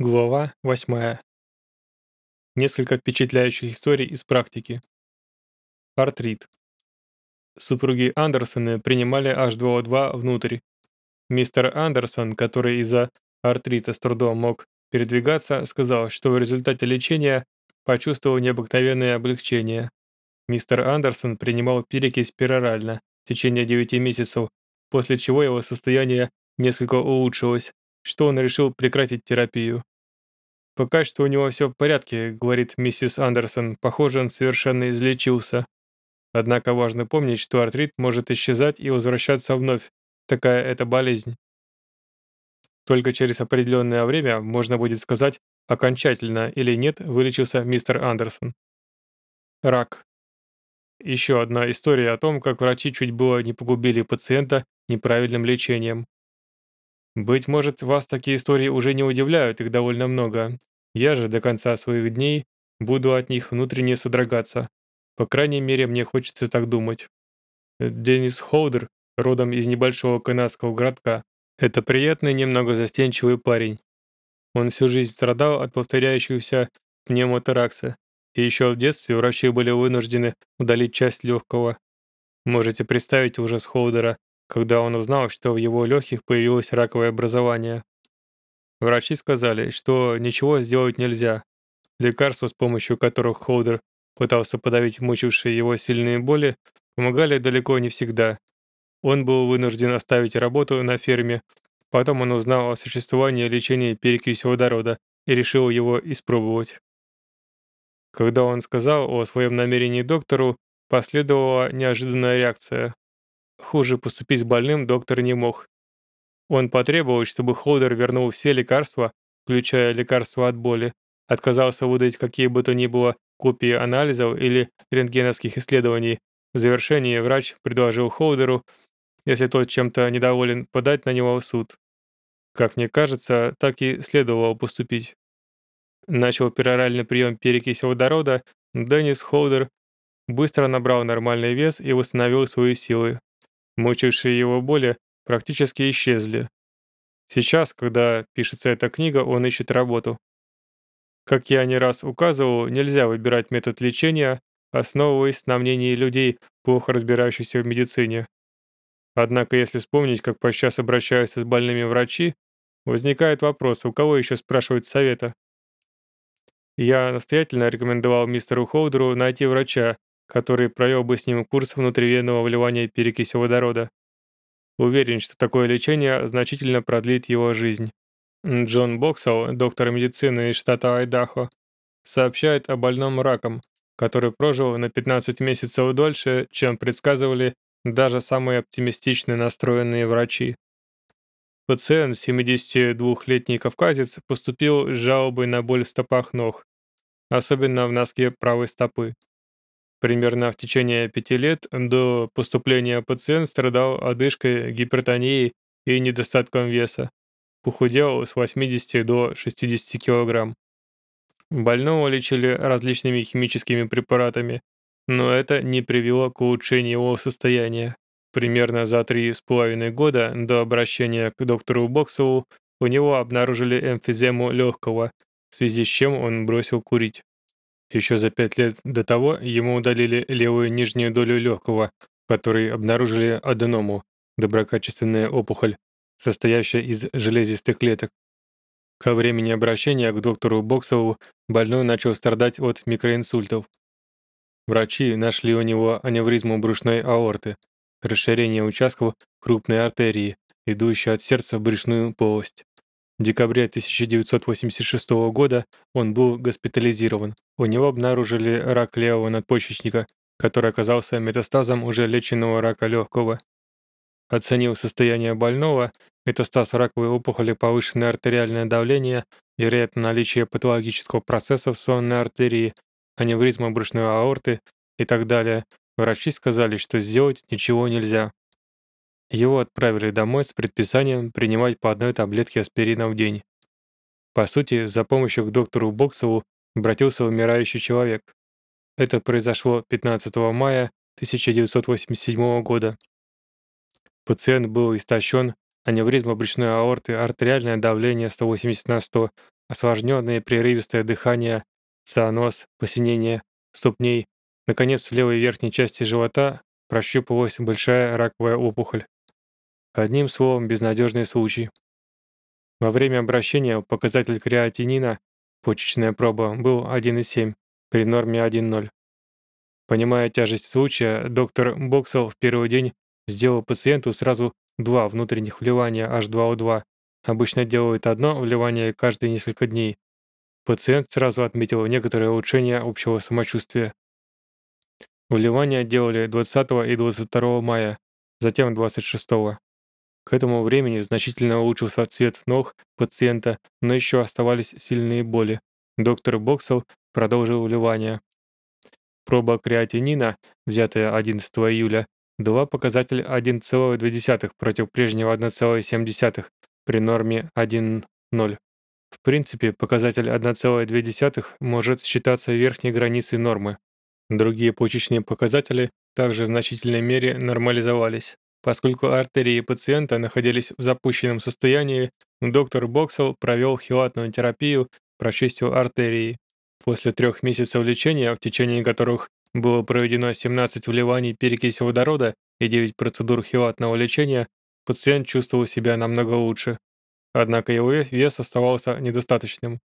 Глава 8. Несколько впечатляющих историй из практики. Артрит. Супруги Андерсоны принимали H2O2 внутрь. Мистер Андерсон, который из-за артрита с трудом мог передвигаться, сказал, что в результате лечения почувствовал необыкновенное облегчение. Мистер Андерсон принимал перекись перорально в течение 9 месяцев, после чего его состояние несколько улучшилось, что он решил прекратить терапию. «Пока что у него все в порядке», — говорит миссис Андерсон. «Похоже, он совершенно излечился». Однако важно помнить, что артрит может исчезать и возвращаться вновь. Такая это болезнь. Только через определенное время можно будет сказать, окончательно или нет вылечился мистер Андерсон. Рак. Еще одна история о том, как врачи чуть было не погубили пациента неправильным лечением. Быть может, вас такие истории уже не удивляют, их довольно много. Я же до конца своих дней буду от них внутренне содрогаться. По крайней мере, мне хочется так думать. Деннис Холдер, родом из небольшого канадского городка, это приятный, немного застенчивый парень. Он всю жизнь страдал от повторяющегося пневмоторакса, и еще в детстве врачи были вынуждены удалить часть легкого. Можете представить ужас Холдера, когда он узнал, что в его легких появилось раковое образование. Врачи сказали, что ничего сделать нельзя. Лекарства, с помощью которых Холдер пытался подавить мучившие его сильные боли, помогали далеко не всегда. Он был вынужден оставить работу на ферме, потом он узнал о существовании лечения перекиси водорода и решил его испробовать. Когда он сказал о своем намерении доктору, последовала неожиданная реакция. Хуже поступить с больным доктор не мог. Он потребовал, чтобы Холдер вернул все лекарства, включая лекарства от боли, отказался выдать какие бы то ни было копии анализов или рентгеновских исследований. В завершении врач предложил Холдеру, если тот чем-то недоволен, подать на него в суд. Как мне кажется, так и следовало поступить. Начал пероральный прием перекиси водорода, Деннис Холдер быстро набрал нормальный вес и восстановил свои силы. Мучившие его боли практически исчезли. Сейчас, когда пишется эта книга, он ищет работу. Как я не раз указывал, нельзя выбирать метод лечения, основываясь на мнении людей, плохо разбирающихся в медицине. Однако, если вспомнить, как подчас обращаются с больными врачи, возникает вопрос, у кого еще спрашивать совета? Я настоятельно рекомендовал мистеру Холдеру найти врача, который провел бы с ним курс внутривенного вливания перекиси водорода. Уверен, что такое лечение значительно продлит его жизнь. Джон Боксел, доктор медицины из штата Айдахо, сообщает о больном раком, который прожил на 15 месяцев дольше, чем предсказывали даже самые оптимистично настроенные врачи. Пациент, 72-летний кавказец, поступил с жалобой на боль в стопах ног, особенно в носке правой стопы. Примерно в течение пяти лет до поступления пациент страдал одышкой, гипертонией и недостатком веса. Похудел с 80 до 60 кг. Больного лечили различными химическими препаратами, но это не привело к улучшению его состояния. Примерно за три с половиной года до обращения к доктору Боксову у него обнаружили эмфизему легкого, в связи с чем он бросил курить. Еще за пять лет до того ему удалили левую нижнюю долю легкого, в которой обнаружили аденому, доброкачественная опухоль, состоящая из железистых клеток. Ко времени обращения к доктору Боксову больной начал страдать от микроинсультов. Врачи нашли у него аневризму брюшной аорты, расширение участков крупной артерии, идущей от сердца в брюшную полость. В декабре 1986 года он был госпитализирован. У него обнаружили рак левого надпочечника, который оказался метастазом уже леченного рака легкого. Оценил состояние больного, метастаз раковой опухоли, повышенное артериальное давление, вероятно наличие патологического процесса в сонной артерии, аневризма брюшной аорты и так далее. Врачи сказали, что сделать ничего нельзя. Его отправили домой с предписанием принимать по одной таблетке аспирина в день. По сути, за помощью к доктору Боксову обратился умирающий человек. Это произошло 15 мая 1987 года. Пациент был истощен, аневризма брюшной аорты, артериальное давление 180 на 100, осложненные прерывистое дыхание, цианоз, посинение ступней. Наконец, в левой верхней части живота прощупывалась большая раковая опухоль. Одним словом, безнадежный случай. Во время обращения показатель креатинина, почечная проба, был 1,7 при норме 1,0. Понимая тяжесть случая, доктор Боксел в первый день сделал пациенту сразу два внутренних вливания H2O2. Обычно делают одно вливание каждые несколько дней. Пациент сразу отметил некоторое улучшение общего самочувствия. Вливания делали 20 и 22 мая, затем 26. -го. К этому времени значительно улучшился цвет ног пациента, но еще оставались сильные боли. Доктор Боксел продолжил вливание. Проба креатинина, взятая 11 июля, дала показатель 1,2 против прежнего 1,7 при норме 1,0. В принципе, показатель 1,2 может считаться верхней границей нормы. Другие почечные показатели также в значительной мере нормализовались. Поскольку артерии пациента находились в запущенном состоянии, доктор Боксел провел хилатную терапию, прочистил артерии. После трех месяцев лечения, в течение которых было проведено 17 вливаний перекиси водорода и 9 процедур хилатного лечения, пациент чувствовал себя намного лучше. Однако его вес оставался недостаточным.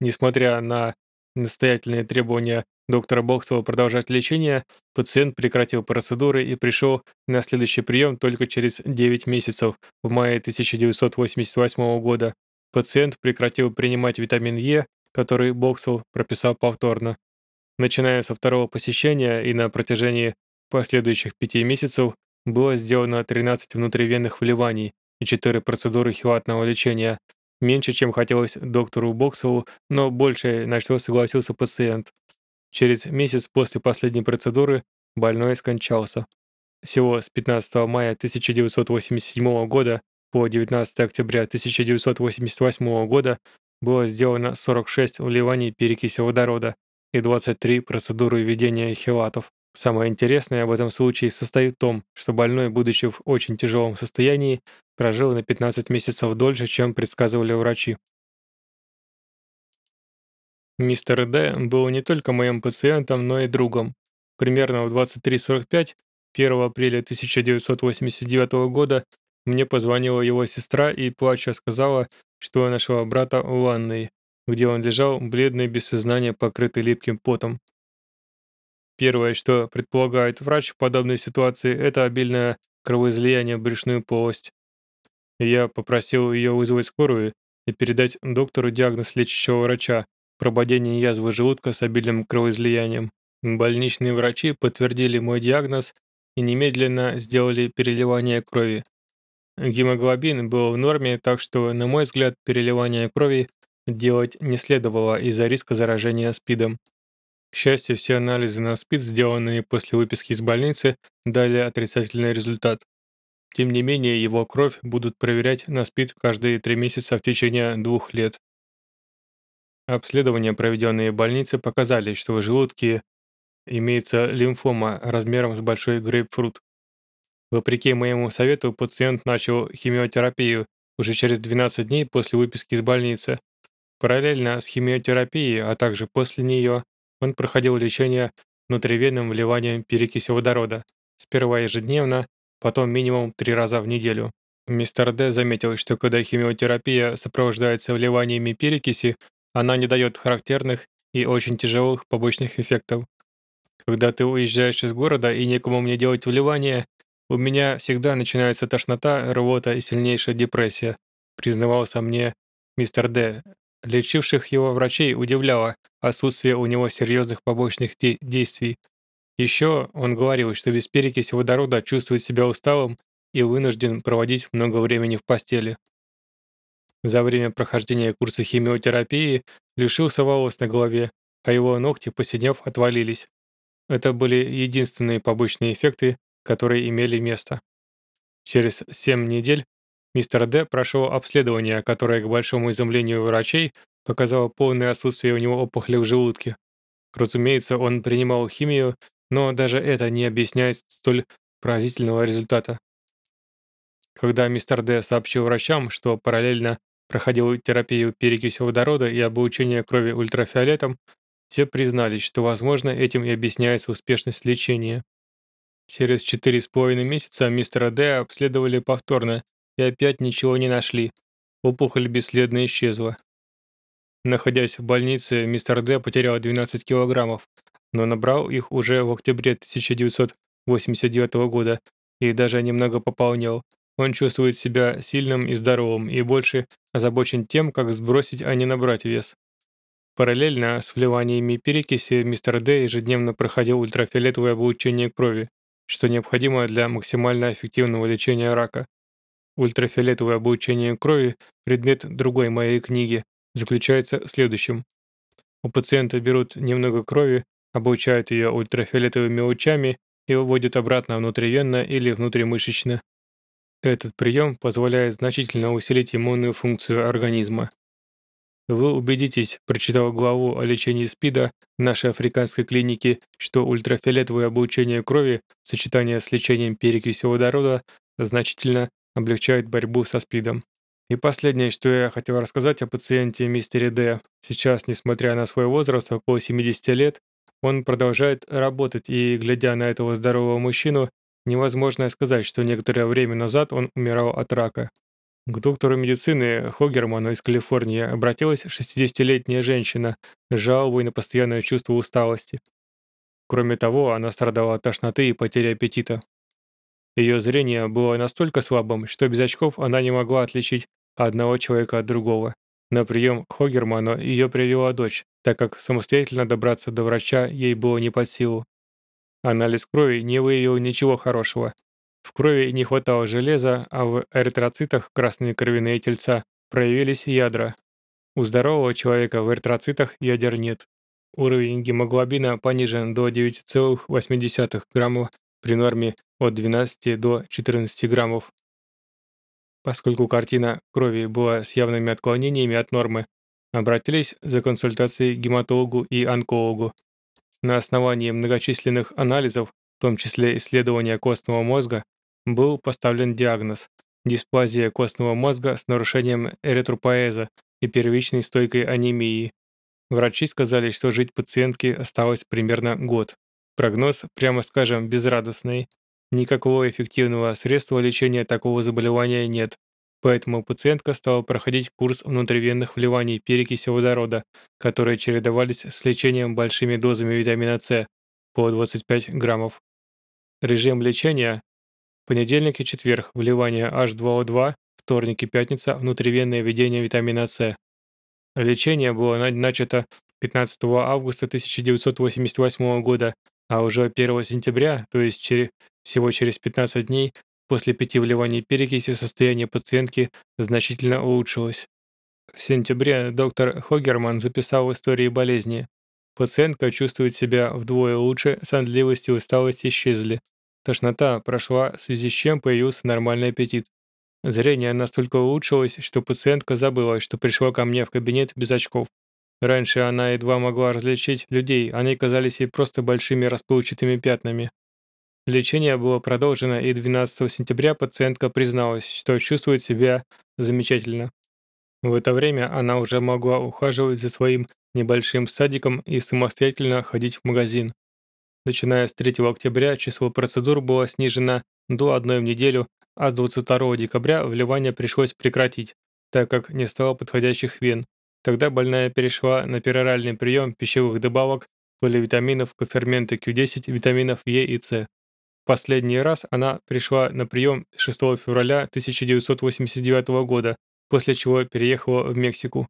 Несмотря на настоятельные требования доктора Боксова продолжать лечение, пациент прекратил процедуры и пришел на следующий прием только через 9 месяцев, в мае 1988 года. Пациент прекратил принимать витамин Е, который Боксел прописал повторно. Начиная со второго посещения и на протяжении последующих пяти месяцев было сделано 13 внутривенных вливаний и 4 процедуры хилатного лечения, меньше, чем хотелось доктору Боксову, но больше, на что согласился пациент. Через месяц после последней процедуры больной скончался. Всего с 15 мая 1987 года по 19 октября 1988 года было сделано 46 вливаний перекиси водорода и 23 процедуры введения хилатов. Самое интересное в этом случае состоит в том, что больной, будучи в очень тяжелом состоянии, прожил на 15 месяцев дольше, чем предсказывали врачи. Мистер Д. был не только моим пациентом, но и другом. Примерно в 23.45 1 апреля 1989 года мне позвонила его сестра и, плача, сказала, что нашла брата в ванной, где он лежал, бледный, без сознания, покрытый липким потом. Первое, что предполагает врач в подобной ситуации, это обильное кровоизлияние в брюшную полость. Я попросил ее вызвать скорую и передать доктору диагноз лечащего врача, прободение язвы желудка с обильным кровоизлиянием. Больничные врачи подтвердили мой диагноз и немедленно сделали переливание крови. Гемоглобин был в норме, так что, на мой взгляд, переливание крови делать не следовало из-за риска заражения СПИДом. К счастью, все анализы на СПИД, сделанные после выписки из больницы, дали отрицательный результат. Тем не менее, его кровь будут проверять на СПИД каждые три месяца в течение двух лет. Обследования, проведенные в больнице, показали, что в желудке имеется лимфома размером с большой грейпфрут. Вопреки моему совету, пациент начал химиотерапию уже через 12 дней после выписки из больницы. Параллельно с химиотерапией, а также после нее, он проходил лечение внутривенным вливанием перекиси водорода, сперва ежедневно, потом минимум три раза в неделю. Мистер Д заметил, что когда химиотерапия сопровождается вливаниями перекиси, она не дает характерных и очень тяжелых побочных эффектов. Когда ты уезжаешь из города и некому мне делать вливание, у меня всегда начинается тошнота, рвота и сильнейшая депрессия, признавался мне мистер Д. Лечивших его врачей удивляло отсутствие у него серьезных побочных де действий. Еще он говорил, что без перекиси водорода чувствует себя усталым и вынужден проводить много времени в постели. За время прохождения курса химиотерапии лишился волос на голове, а его ногти, посинев, отвалились. Это были единственные побочные эффекты, которые имели место. Через 7 недель мистер Д прошел обследование, которое, к большому изумлению врачей, показало полное отсутствие у него опухоли в желудке. Разумеется, он принимал химию, но даже это не объясняет столь поразительного результата. Когда мистер Д сообщил врачам, что параллельно проходил терапию перекиси водорода и облучение крови ультрафиолетом, все признались, что, возможно, этим и объясняется успешность лечения. Через четыре с половиной месяца мистера Д обследовали повторно и опять ничего не нашли. Опухоль бесследно исчезла. Находясь в больнице, мистер Д потерял 12 килограммов, но набрал их уже в октябре 1989 года и даже немного пополнел. Он чувствует себя сильным и здоровым и больше озабочен тем, как сбросить, а не набрать вес. Параллельно с вливаниями перекиси мистер Д ежедневно проходил ультрафиолетовое облучение крови, что необходимо для максимально эффективного лечения рака. Ультрафиолетовое облучение крови – предмет другой моей книги, заключается в следующем. У пациента берут немного крови, облучают ее ультрафиолетовыми лучами и выводят обратно внутривенно или внутримышечно. Этот прием позволяет значительно усилить иммунную функцию организма. Вы убедитесь, прочитав главу о лечении СПИДа нашей африканской клинике, что ультрафиолетовое облучение крови в сочетании с лечением перекиси водорода значительно облегчает борьбу со СПИДом. И последнее, что я хотел рассказать о пациенте мистере Д. Сейчас, несмотря на свой возраст, около 70 лет, он продолжает работать, и, глядя на этого здорового мужчину, невозможно сказать, что некоторое время назад он умирал от рака. К доктору медицины Хогерману из Калифорнии обратилась 60-летняя женщина с жалобой на постоянное чувство усталости. Кроме того, она страдала от тошноты и потери аппетита. Ее зрение было настолько слабым, что без очков она не могла отличить одного человека от другого. На прием к Хогерману ее привела дочь, так как самостоятельно добраться до врача ей было не под силу. Анализ крови не выявил ничего хорошего. В крови не хватало железа, а в эритроцитах красные кровяные тельца проявились ядра. У здорового человека в эритроцитах ядер нет. Уровень гемоглобина понижен до 9,8 граммов при норме от 12 до 14 граммов. Поскольку картина крови была с явными отклонениями от нормы, обратились за консультацией к гематологу и онкологу. На основании многочисленных анализов, в том числе исследования костного мозга, был поставлен диагноз – дисплазия костного мозга с нарушением эритропоэза и первичной стойкой анемии. Врачи сказали, что жить пациентке осталось примерно год. Прогноз, прямо скажем, безрадостный. Никакого эффективного средства лечения такого заболевания нет, поэтому пациентка стала проходить курс внутривенных вливаний перекиси водорода, которые чередовались с лечением большими дозами витамина С по 25 граммов. Режим лечения Понедельник и четверг – вливание H2O2, вторник и пятница – внутривенное введение витамина С. Лечение было начато 15 августа 1988 года, а уже 1 сентября, то есть через, всего через 15 дней, после пяти вливаний перекиси состояние пациентки значительно улучшилось. В сентябре доктор Хогерман записал в истории болезни. Пациентка чувствует себя вдвое лучше, сонливость и усталость исчезли. Тошнота прошла, в связи с чем появился нормальный аппетит. Зрение настолько улучшилось, что пациентка забыла, что пришла ко мне в кабинет без очков. Раньше она едва могла различить людей, они казались ей просто большими расплывчатыми пятнами. Лечение было продолжено, и 12 сентября пациентка призналась, что чувствует себя замечательно. В это время она уже могла ухаживать за своим небольшим садиком и самостоятельно ходить в магазин. Начиная с 3 октября число процедур было снижено до одной в неделю, а с 22 декабря вливание пришлось прекратить, так как не стало подходящих вен. Тогда больная перешла на пероральный прием пищевых добавок, поливитаминов, коферменты Q10, витаминов Е и С. Последний раз она пришла на прием 6 февраля 1989 года, после чего переехала в Мексику.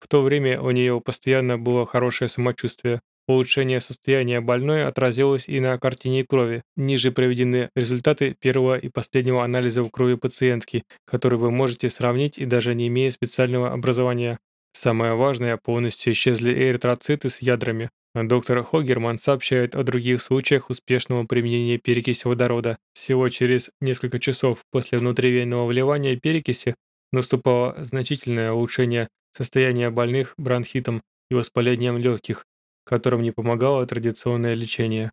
В то время у нее постоянно было хорошее самочувствие. Улучшение состояния больной отразилось и на картине крови. Ниже приведены результаты первого и последнего анализа в крови пациентки, которые вы можете сравнить и даже не имея специального образования. Самое важное, полностью исчезли эритроциты с ядрами. Доктор Хогерман сообщает о других случаях успешного применения перекиси водорода. Всего через несколько часов после внутривенного вливания перекиси наступало значительное улучшение состояния больных бронхитом и воспалением легких, которым не помогало традиционное лечение.